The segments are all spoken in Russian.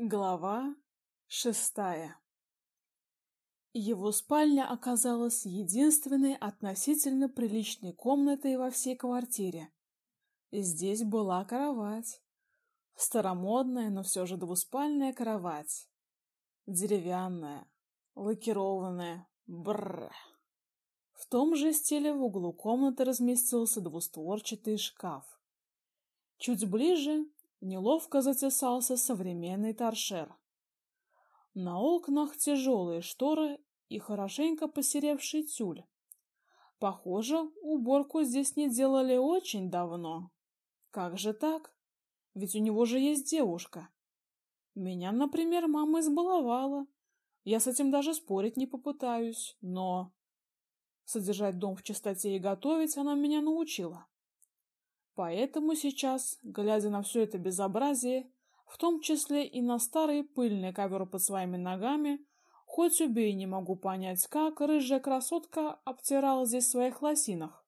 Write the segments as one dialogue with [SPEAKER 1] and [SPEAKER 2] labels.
[SPEAKER 1] Глава шестая Его спальня оказалась единственной относительно приличной комнатой во всей квартире. Здесь была кровать. Старомодная, но все же двуспальная кровать. Деревянная, лакированная. Бррр. В том же стиле в углу комнаты разместился двустворчатый шкаф. Чуть ближе неловко затесался современный торшер. На окнах тяжелые шторы и хорошенько посеревший тюль. Похоже, уборку здесь не делали очень давно. Как же так? Ведь у него же есть девушка. Меня, например, мама избаловала. Я с этим даже спорить не попытаюсь, но содержать дом в чистоте и готовить она меня научила. Поэтому сейчас, глядя на все это безобразие, в том числе и на старый пыльный ковер под своими ногами, хоть убей не могу понять, как рыжая красотка обтирала здесь в своих лосинах.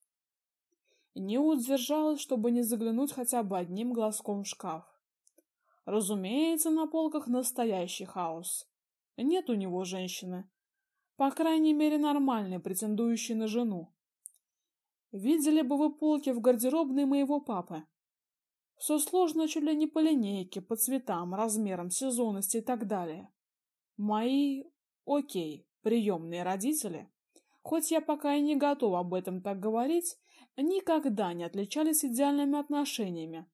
[SPEAKER 1] Не удержалась, чтобы не заглянуть хотя бы одним глазком в шкаф. Разумеется, на полках настоящий хаос. Нет у него женщины. По крайней мере, нормальной, претендующей на жену. Видели бы вы полки в гардеробной моего папы. Все сложно чуть ли не по линейке, по цветам, размерам, сезонности и так далее. Мои, окей, приемные родители, хоть я пока и не готова об этом так говорить, никогда не отличались идеальными отношениями.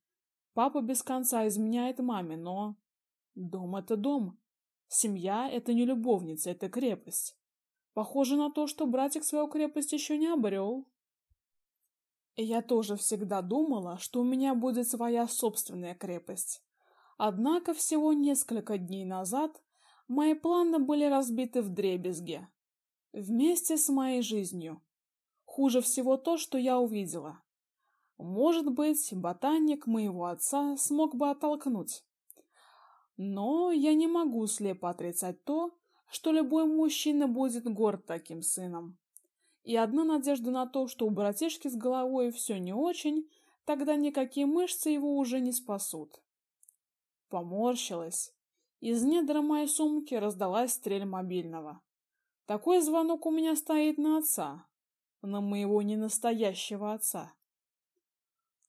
[SPEAKER 1] Папа без конца изменяет маме, но... Дом — это дом. Семья — это не любовница, это крепость. Похоже на то, что братик свою крепость еще не обрел. Я тоже всегда думала, что у меня будет своя собственная крепость. Однако всего несколько дней назад мои планы были разбиты вдребезги. Вместе с моей жизнью. Хуже всего то, что я увидела. Может быть, ботаник моего отца смог бы оттолкнуть. Но я не могу слепо отрицать то, что любой мужчина будет горд таким сыном. И одна надежда на то, что у братишки с головой все не очень, тогда никакие мышцы его уже не спасут. Поморщилась. Из недра моей сумки раздалась стрель мобильного. Такой звонок у меня стоит на отца, на моего ненастоящего отца.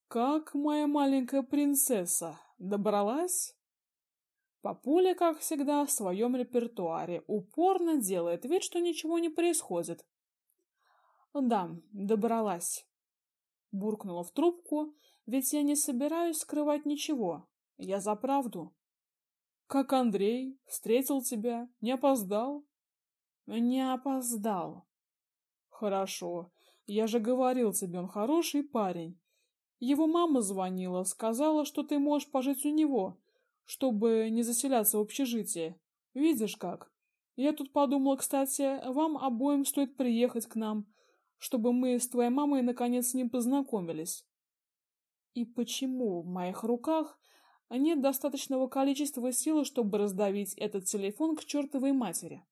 [SPEAKER 1] Как моя маленькая принцесса добралась? Папуля, как всегда, в своем репертуаре упорно делает вид, что ничего не происходит, да, добралась. Буркнула в трубку, ведь я не собираюсь скрывать ничего. Я за правду. Как Андрей встретил тебя, не опоздал? Не опоздал. Хорошо. Я же говорил тебе, он хороший парень. Его мама звонила, сказала, что ты можешь пожить у него, чтобы не заселяться в общежитие. Видишь как? Я тут подумала, кстати, вам обоим стоит приехать к нам, чтобы мы с твоей мамой наконец с ним познакомились. И почему в моих руках нет достаточного количества силы, чтобы раздавить этот телефон к чертовой матери?